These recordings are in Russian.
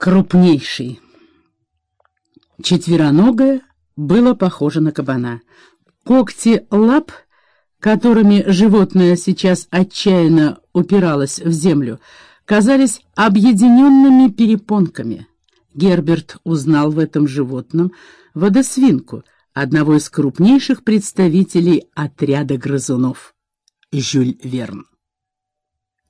крупнейший. Четвероногое было похоже на кабана. Когти лап, которыми животное сейчас отчаянно упиралось в землю, казались объединенными перепонками. Герберт узнал в этом животном водосвинку, одного из крупнейших представителей отряда грызунов — Жюль Верн.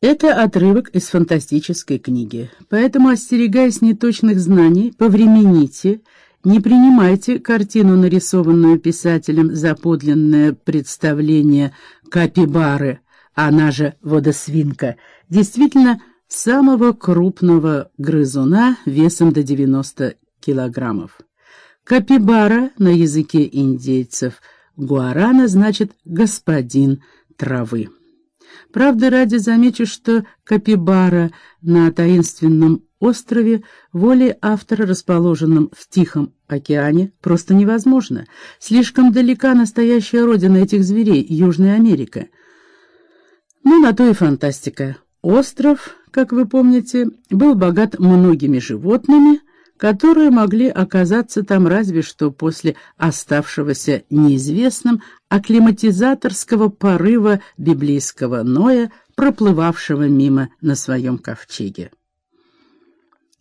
Это отрывок из фантастической книги, поэтому, остерегаясь неточных знаний, повремените, не принимайте картину, нарисованную писателем за подлинное представление капибары, она же водосвинка, действительно самого крупного грызуна весом до 90 килограммов. Капибара на языке индейцев гуарана значит «господин травы». Правда, ради замечу, что Капибара на таинственном острове воле автора, расположенном в Тихом океане, просто невозможно. Слишком далека настоящая родина этих зверей, Южная Америка. Ну, на то и фантастика. Остров, как вы помните, был богат многими животными, которые могли оказаться там разве что после оставшегося неизвестным акклиматизаторского порыва библейского Ноя, проплывавшего мимо на своем ковчеге.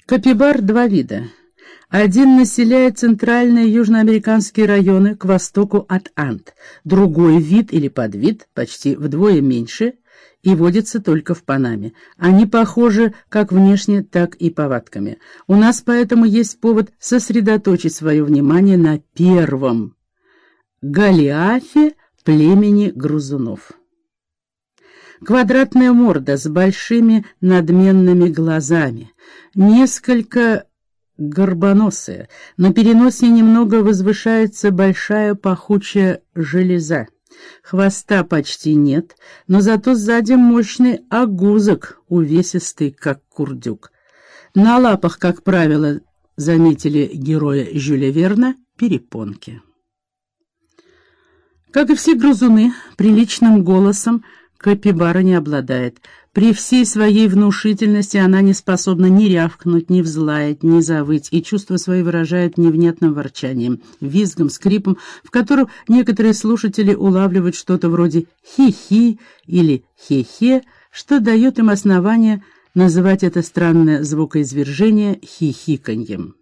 Капибар два вида. Один населяет центральные южноамериканские районы к востоку от Анд, другой вид или подвид, почти вдвое меньше, и водится только в Панаме. Они похожи как внешне, так и повадками. У нас поэтому есть повод сосредоточить свое внимание на первом — Голиафе племени грузунов. Квадратная морда с большими надменными глазами, несколько горбоносая, на переносе немного возвышается большая пахучая железа. Хвоста почти нет, но зато сзади мощный огузок, увесистый, как курдюк. На лапах, как правило, заметили героя Жюля Верна, перепонки. Как и все грузуны, приличным голосом Капибара не обладает. При всей своей внушительности она не способна ни рявкнуть, ни взлаять, ни завыть, и чувства свои выражает невнятным ворчанием, визгом, скрипом, в котором некоторые слушатели улавливают что-то вроде «хи-хи» или «хе-хе», что дает им основание называть это странное звукоизвержение хихиканьем.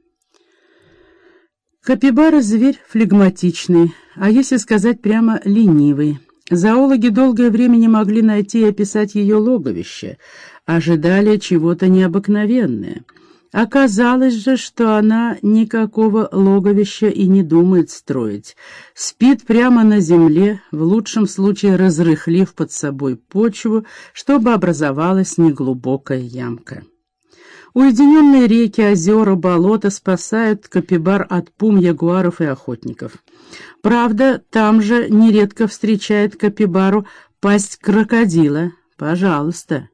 Капибара — зверь флегматичный, а если сказать прямо ленивый. Зоологи долгое время не могли найти и описать ее логовище, ожидали чего-то необыкновенное. Оказалось же, что она никакого логовища и не думает строить. Спит прямо на земле, в лучшем случае разрыхлив под собой почву, чтобы образовалась неглубокая ямка. Уединенные реки, озера, болота спасают капибар от пум, ягуаров и охотников. Правда, там же нередко встречает капибару пасть крокодила. Пожалуйста.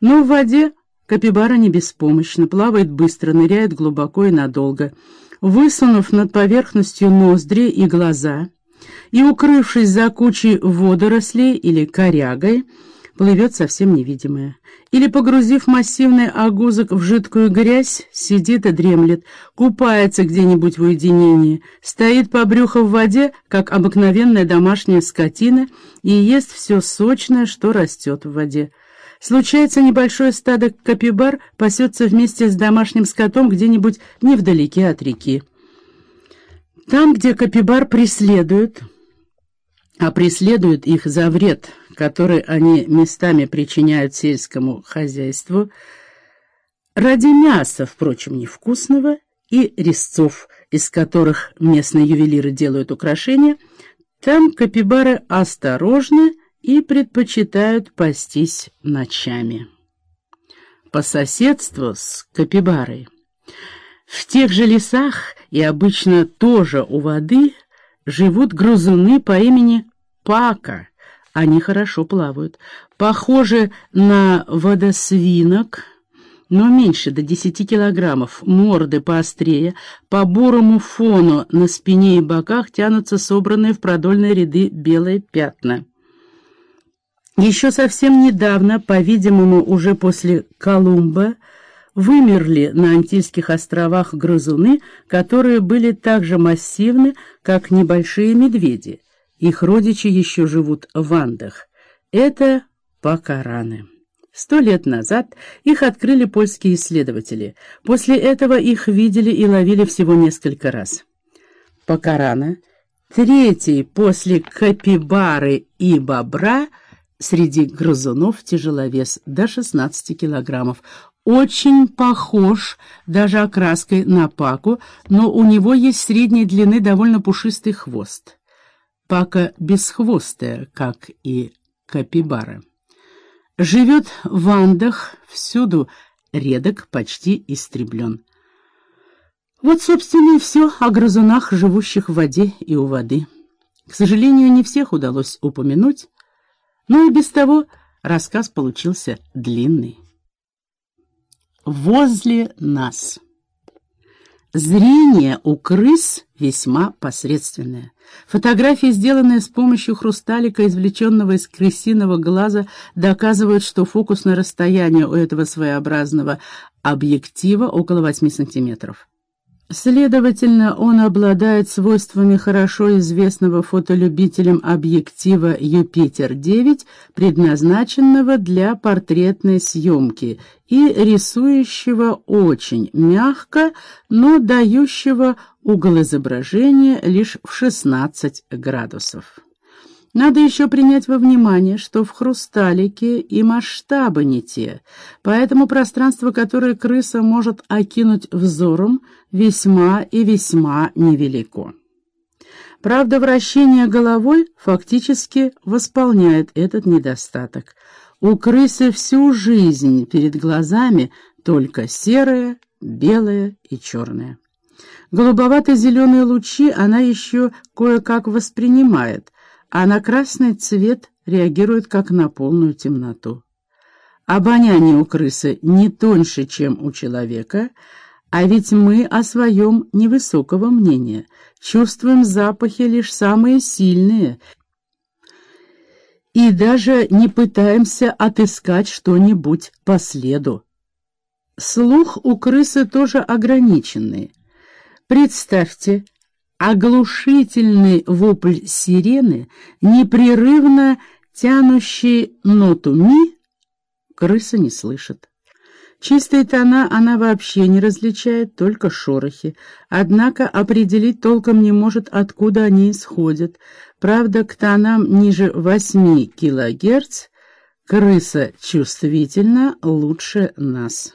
Но в воде капибара не беспомощна, плавает быстро, ныряет глубоко и надолго. Высунув над поверхностью ноздри и глаза и укрывшись за кучей водорослей или корягой, плывет совсем невидимая. Или, погрузив массивный огузок в жидкую грязь, сидит и дремлет, купается где-нибудь в уединении, стоит по брюху в воде, как обыкновенная домашняя скотина, и ест все сочное, что растет в воде. Случается, небольшое стадо капибар пасется вместе с домашним скотом где-нибудь невдалеке от реки. Там, где капибар преследуют, а преследуют их за вред, который они местами причиняют сельскому хозяйству, ради мяса, впрочем, невкусного, и резцов, из которых местные ювелиры делают украшения, там капибары осторожны и предпочитают пастись ночами. По соседству с капибарой. В тех же лесах и обычно тоже у воды живут грызуны по имени Пака. Они хорошо плавают. Похожи на водосвинок, но меньше, до 10 килограммов. Морды поострее. По бурому фону на спине и боках тянутся собранные в продольные ряды белые пятна. Еще совсем недавно, по-видимому, уже после Колумба, Вымерли на Антильских островах грызуны, которые были так же массивны, как небольшие медведи. Их родичи еще живут в Андах. Это пакараны. Сто лет назад их открыли польские исследователи. После этого их видели и ловили всего несколько раз. Пакарана, третий после капибары и бобра, среди грызунов тяжеловес до 16 килограммов. Очень похож даже окраской на паку, но у него есть средней длины довольно пушистый хвост. Пака бесхвостая, как и капибара. Живет в Андах, всюду редок, почти истреблен. Вот, собственно, и все о грызунах, живущих в воде и у воды. К сожалению, не всех удалось упомянуть, но и без того рассказ получился длинный. Возле нас. Зрение у крыс весьма посредственное. Фотографии, сделанные с помощью хрусталика, извлеченного из крысиного глаза, доказывают, что фокусное расстояние у этого своеобразного объектива около 8 сантиметров. Следовательно, он обладает свойствами хорошо известного фотолюбителям объектива Юпитер-9, предназначенного для портретной съемки и рисующего очень мягко, но дающего угол изображения лишь в 16 градусов. Надо еще принять во внимание, что в хрусталике и масштабы не те, поэтому пространство, которое крыса может окинуть взором, весьма и весьма невелико. Правда, вращение головой фактически восполняет этот недостаток. У крысы всю жизнь перед глазами только серое, белое и черное. Голубовато-зеленые лучи она еще кое-как воспринимает – а на красный цвет реагирует как на полную темноту. Обоняние у крысы не тоньше, чем у человека, а ведь мы о своем невысокого мнения чувствуем запахи лишь самые сильные и даже не пытаемся отыскать что-нибудь по следу. Слух у крысы тоже ограниченный. Представьте, оглушительный вопль сирены, непрерывно тянущий ноту ми, крыса не слышит. Чистые тона она вообще не различает, только шорохи. Однако определить толком не может, откуда они исходят. Правда, к тонам ниже 8 килогерц крыса чувствительна лучше нас.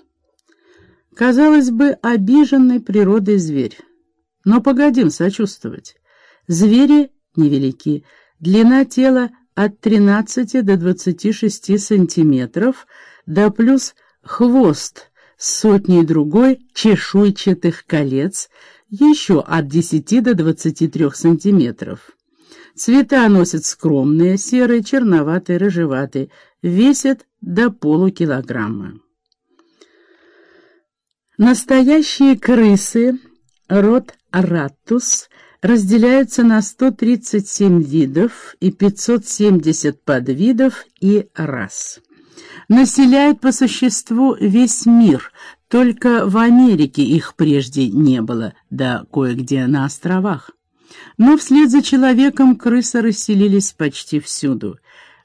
Казалось бы, обиженный природой зверь. Но погодим сочувствовать. Звери невелики. Длина тела от 13 до 26 сантиметров, да плюс хвост с сотней другой чешуйчатых колец, еще от 10 до 23 сантиметров. Цвета носят скромные, серые, черноватые, рыжеватые, весят до полукилограмма. Настоящие крысы, род Араттус разделяются на 137 видов и 570 подвидов и рас. Населяют по существу весь мир, только в Америке их прежде не было, да кое-где на островах. Но вслед за человеком крысы расселились почти всюду.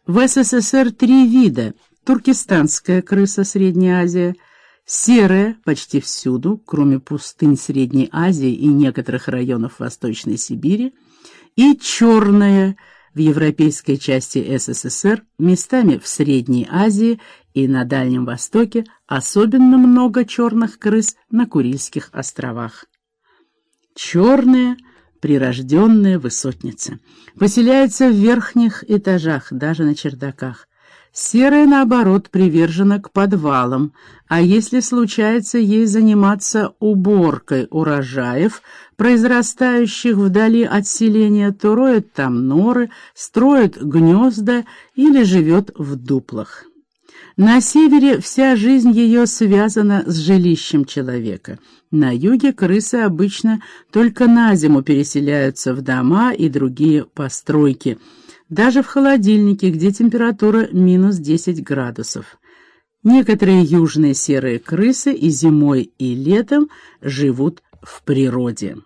В СССР три вида – туркестанская крыса Средняя Азия – Серая почти всюду, кроме пустынь Средней Азии и некоторых районов Восточной Сибири, и черная в европейской части СССР, местами в Средней Азии и на Дальнем Востоке, особенно много черных крыс на Курильских островах. Черная прирожденная высотница. Поселяется в верхних этажах, даже на чердаках. Серая, наоборот, привержена к подвалам, а если случается ей заниматься уборкой урожаев, произрастающих вдали от селения, то роет там норы, строит гнезда или живет в дуплах. На севере вся жизнь ее связана с жилищем человека. На юге крысы обычно только на зиму переселяются в дома и другие постройки – даже в холодильнике, где температура минус 10 градусов. Некоторые южные серые крысы и зимой, и летом живут в природе.